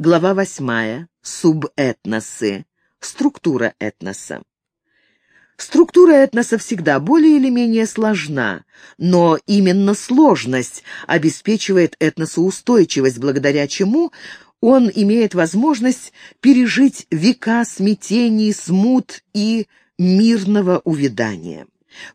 Глава восьмая. Субэтносы. Структура этноса. Структура этноса всегда более или менее сложна, но именно сложность обеспечивает этносу устойчивость, благодаря чему он имеет возможность пережить века смятений, смут и мирного увядания.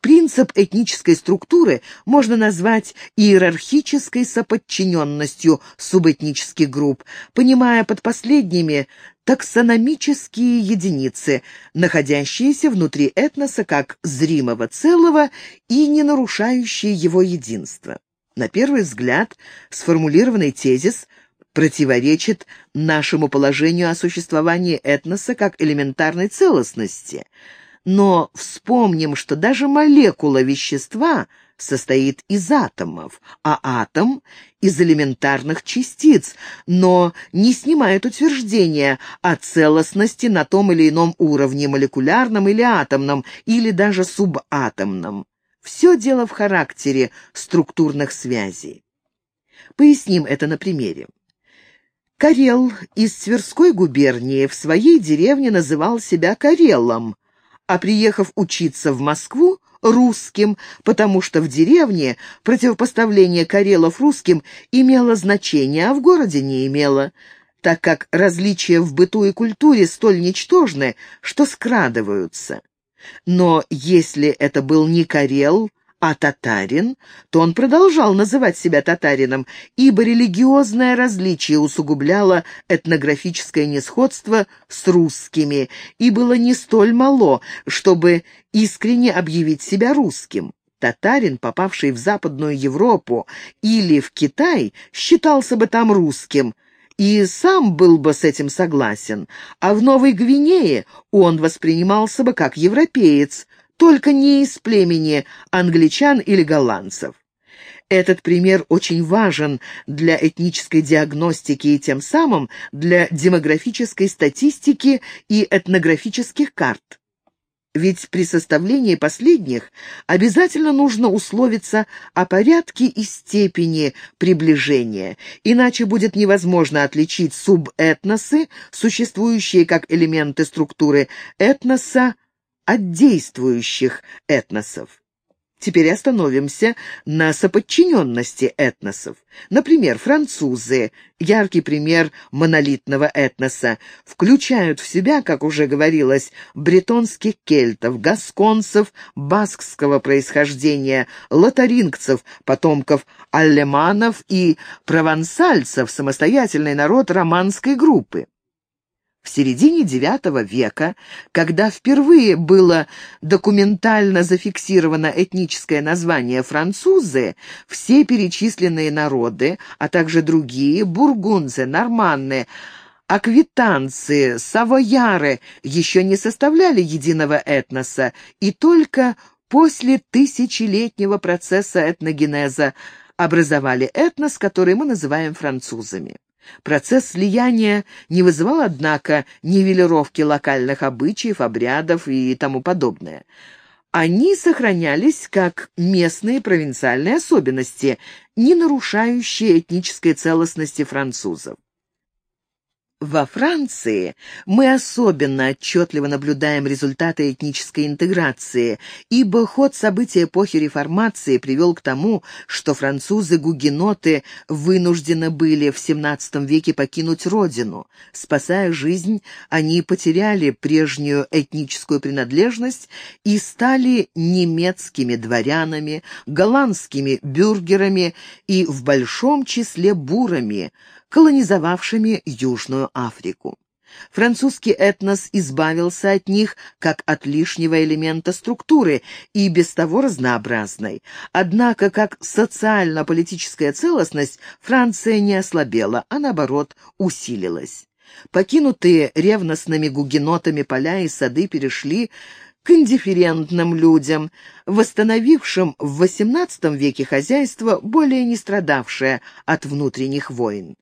Принцип этнической структуры можно назвать иерархической соподчиненностью субэтнических групп, понимая под последними таксономические единицы, находящиеся внутри этноса как зримого целого и не нарушающие его единство. На первый взгляд, сформулированный тезис противоречит нашему положению о существовании этноса как элементарной целостности – но вспомним, что даже молекула вещества состоит из атомов, а атом — из элементарных частиц, но не снимает утверждения о целостности на том или ином уровне, молекулярном или атомном, или даже субатомном. Все дело в характере структурных связей. Поясним это на примере. Карел из Тверской губернии в своей деревне называл себя Карелом, а приехав учиться в Москву, русским, потому что в деревне противопоставление карелов русским имело значение, а в городе не имело, так как различия в быту и культуре столь ничтожны, что скрадываются. Но если это был не карел, а татарин, то он продолжал называть себя татарином, ибо религиозное различие усугубляло этнографическое несходство с русскими и было не столь мало, чтобы искренне объявить себя русским. Татарин, попавший в Западную Европу или в Китай, считался бы там русским – и сам был бы с этим согласен, а в Новой Гвинее он воспринимался бы как европеец, только не из племени англичан или голландцев. Этот пример очень важен для этнической диагностики и тем самым для демографической статистики и этнографических карт. Ведь при составлении последних обязательно нужно условиться о порядке и степени приближения, иначе будет невозможно отличить субэтносы, существующие как элементы структуры этноса, от действующих этносов. Теперь остановимся на соподчиненности этносов. Например, французы, яркий пример монолитного этноса, включают в себя, как уже говорилось, бретонских кельтов, гасконцев баскского происхождения, лотарингцев, потомков аллеманов и провансальцев, самостоятельный народ романской группы. В середине IX века, когда впервые было документально зафиксировано этническое название французы, все перечисленные народы, а также другие, бургунцы, норманны, аквитанцы, савояры еще не составляли единого этноса, и только после тысячелетнего процесса этногенеза образовали этнос, который мы называем французами. Процесс слияния не вызывал, однако, нивелировки локальных обычаев, обрядов и тому подобное. Они сохранялись как местные провинциальные особенности, не нарушающие этнической целостности французов. Во Франции мы особенно отчетливо наблюдаем результаты этнической интеграции, ибо ход событий эпохи реформации привел к тому, что французы-гугеноты вынуждены были в XVII веке покинуть родину. Спасая жизнь, они потеряли прежнюю этническую принадлежность и стали немецкими дворянами, голландскими бюргерами и в большом числе бурами – колонизовавшими Южную Африку. Французский этнос избавился от них как от лишнего элемента структуры и без того разнообразной. Однако, как социально-политическая целостность, Франция не ослабела, а наоборот усилилась. Покинутые ревностными гугенотами поля и сады перешли к индифферентным людям, восстановившим в XVIII веке хозяйство, более не страдавшее от внутренних войн.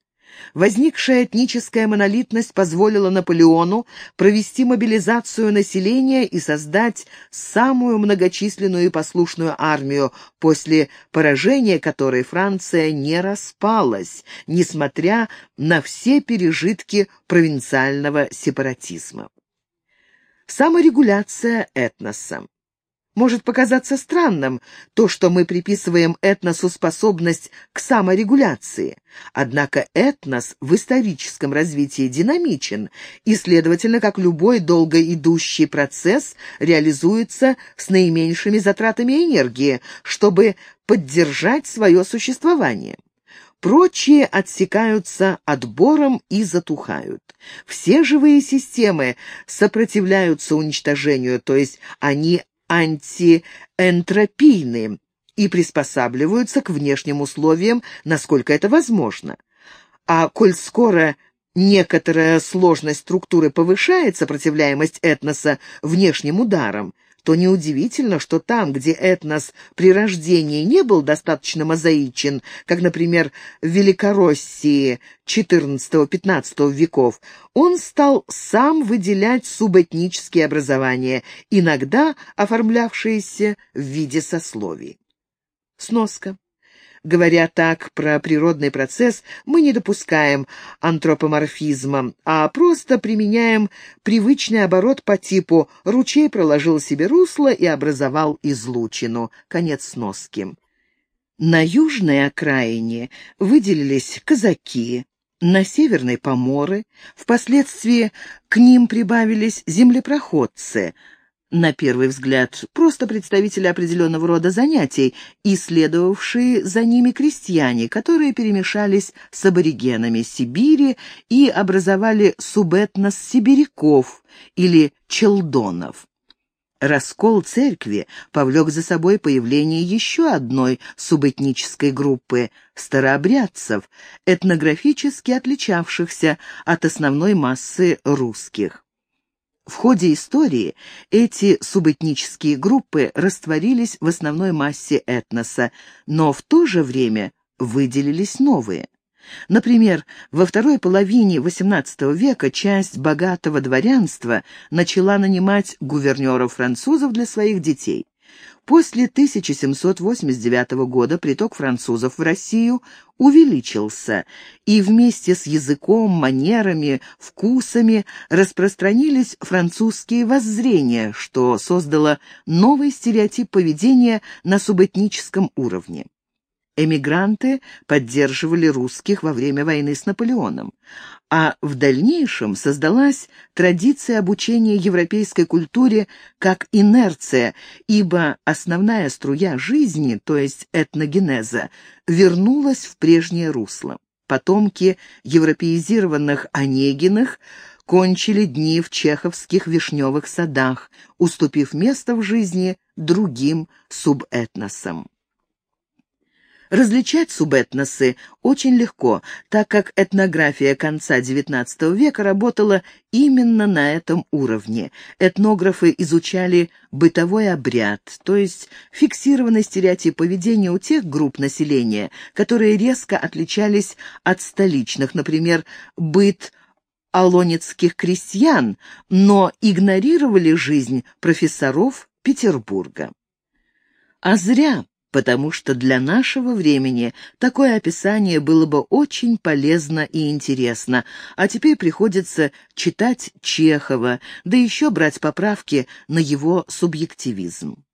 Возникшая этническая монолитность позволила Наполеону провести мобилизацию населения и создать самую многочисленную и послушную армию, после поражения которой Франция не распалась, несмотря на все пережитки провинциального сепаратизма. Саморегуляция этноса. Может показаться странным то, что мы приписываем этносу способность к саморегуляции. Однако этнос в историческом развитии динамичен и, следовательно, как любой долго идущий процесс, реализуется с наименьшими затратами энергии, чтобы поддержать свое существование. Прочие отсекаются отбором и затухают. Все живые системы сопротивляются уничтожению, то есть они антиэнтропийны и приспосабливаются к внешним условиям, насколько это возможно. А коль скоро некоторая сложность структуры повышает сопротивляемость этноса внешним ударам, то неудивительно, что там, где этнос при рождении не был достаточно мозаичен, как, например, в Великороссии XIV-XV веков, он стал сам выделять субэтнические образования, иногда оформлявшиеся в виде сословий. Сноска. Говоря так про природный процесс, мы не допускаем антропоморфизма, а просто применяем привычный оборот по типу «ручей проложил себе русло и образовал излучину». Конец сноски. На южной окраине выделились казаки, на северной — поморы, впоследствии к ним прибавились землепроходцы — на первый взгляд, просто представители определенного рода занятий, исследовавшие за ними крестьяне, которые перемешались с аборигенами Сибири и образовали субэтнос сибиряков или челдонов. Раскол церкви повлек за собой появление еще одной субэтнической группы – старообрядцев, этнографически отличавшихся от основной массы русских. В ходе истории эти субэтнические группы растворились в основной массе этноса, но в то же время выделились новые. Например, во второй половине XVIII века часть богатого дворянства начала нанимать гувернеров французов для своих детей. После 1789 года приток французов в Россию увеличился, и вместе с языком, манерами, вкусами распространились французские воззрения, что создало новый стереотип поведения на субэтническом уровне. Эмигранты поддерживали русских во время войны с Наполеоном, а в дальнейшем создалась традиция обучения европейской культуре как инерция, ибо основная струя жизни, то есть этногенеза, вернулась в прежнее русло. Потомки европеизированных Онегиных кончили дни в чеховских вишневых садах, уступив место в жизни другим субэтносам. Различать субэтносы очень легко, так как этнография конца XIX века работала именно на этом уровне. Этнографы изучали бытовой обряд, то есть фиксированный стереотип поведения у тех групп населения, которые резко отличались от столичных, например, быт алонецких крестьян, но игнорировали жизнь профессоров Петербурга. А зря потому что для нашего времени такое описание было бы очень полезно и интересно, а теперь приходится читать Чехова, да еще брать поправки на его субъективизм.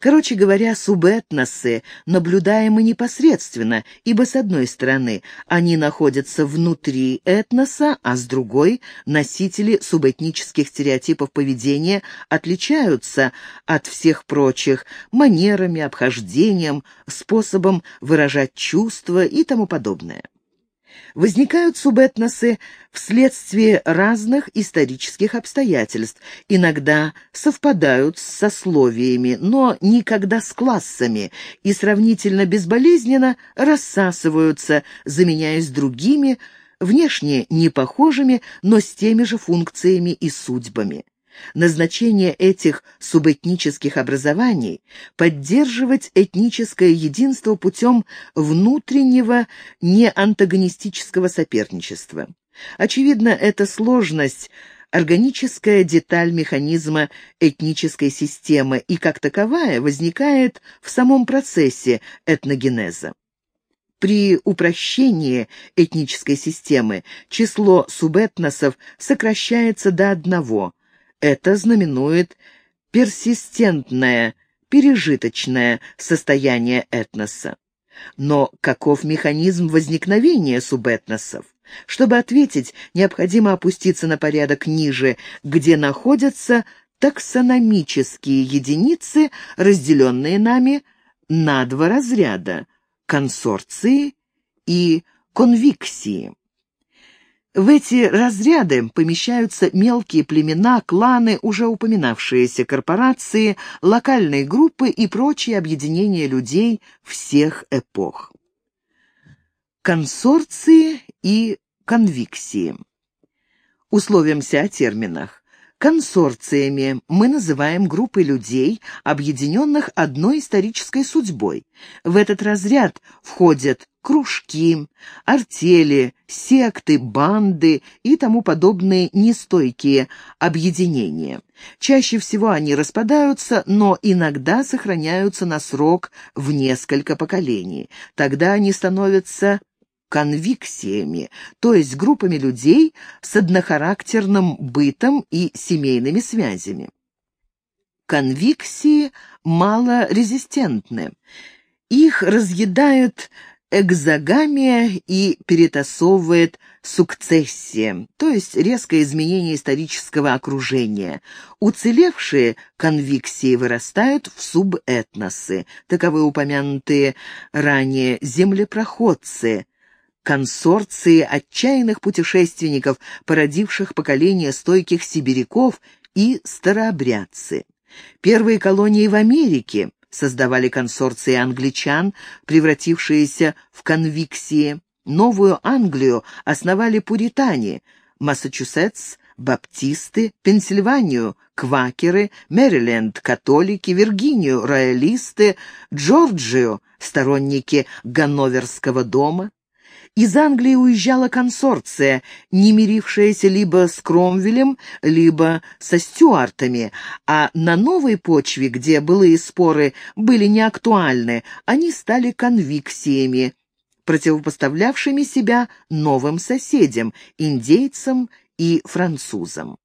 Короче говоря, субэтносы наблюдаемы непосредственно, ибо, с одной стороны, они находятся внутри этноса, а с другой – носители субэтнических стереотипов поведения отличаются от всех прочих манерами, обхождением, способом выражать чувства и тому подобное. Возникают субэтносы вследствие разных исторических обстоятельств, иногда совпадают с сословиями, но никогда с классами, и сравнительно безболезненно рассасываются, заменяясь другими, внешне непохожими, но с теми же функциями и судьбами. Назначение этих субэтнических образований – поддерживать этническое единство путем внутреннего неантагонистического соперничества. Очевидно, эта сложность – органическая деталь механизма этнической системы и, как таковая, возникает в самом процессе этногенеза. При упрощении этнической системы число субэтносов сокращается до одного – это знаменует персистентное, пережиточное состояние этноса. Но каков механизм возникновения субэтносов? Чтобы ответить, необходимо опуститься на порядок ниже, где находятся таксономические единицы, разделенные нами на два разряда – консорции и конвиксии. В эти разряды помещаются мелкие племена, кланы, уже упоминавшиеся корпорации, локальные группы и прочие объединения людей всех эпох. Консорции и конвиксии. Условимся о терминах. Консорциями мы называем группы людей, объединенных одной исторической судьбой. В этот разряд входят кружки, артели, секты, банды и тому подобные нестойкие объединения. Чаще всего они распадаются, но иногда сохраняются на срок в несколько поколений. Тогда они становятся конвиксиями, то есть группами людей с однохарактерным бытом и семейными связями. Конвиксии малорезистентны. Их разъедают экзогамия и перетасовывает сукцессия, то есть резкое изменение исторического окружения. Уцелевшие конвиксии вырастают в субэтносы, таковы упомянутые ранее землепроходцы, консорции отчаянных путешественников, породивших поколение стойких сибиряков и старообрядцы. Первые колонии в Америке создавали консорции англичан, превратившиеся в конвиксии. Новую Англию основали пуритане, Массачусетс – баптисты, Пенсильванию – квакеры, Мэриленд – католики, Виргинию – роялисты, Джорджию – сторонники Ганноверского дома. Из Англии уезжала консорция, не мирившаяся либо с Кромвелем, либо со Стюартами, а на новой почве, где былые споры были неактуальны, они стали конвиксиями, противопоставлявшими себя новым соседям, индейцам и французам.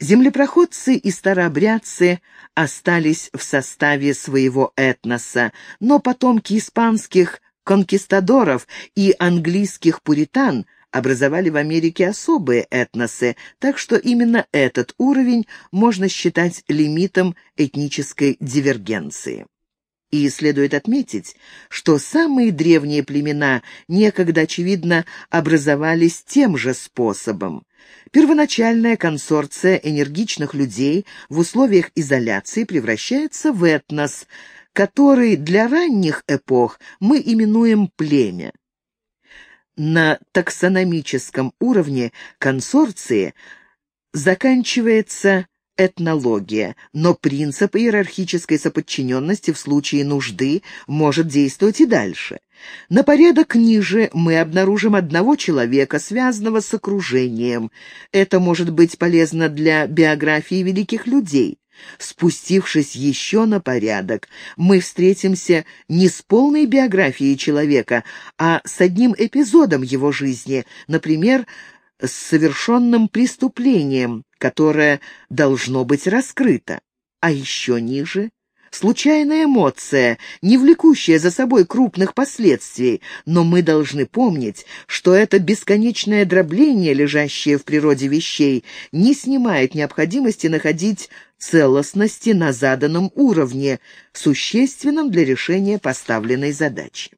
Землепроходцы и старообрядцы остались в составе своего этноса, но потомки испанских конкистадоров и английских пуритан образовали в Америке особые этносы, так что именно этот уровень можно считать лимитом этнической дивергенции. И следует отметить, что самые древние племена некогда, очевидно, образовались тем же способом. Первоначальная консорция энергичных людей в условиях изоляции превращается в этнос – который для ранних эпох мы именуем племя. На таксономическом уровне консорции заканчивается этнология, но принцип иерархической соподчиненности в случае нужды может действовать и дальше. На порядок ниже мы обнаружим одного человека, связанного с окружением. Это может быть полезно для биографии великих людей. Спустившись еще на порядок, мы встретимся не с полной биографией человека, а с одним эпизодом его жизни, например, с совершенным преступлением, которое должно быть раскрыто. А еще ниже случайная эмоция, не влекущая за собой крупных последствий, но мы должны помнить, что это бесконечное дробление, лежащее в природе вещей, не снимает необходимости находить целостности на заданном уровне, существенном для решения поставленной задачи.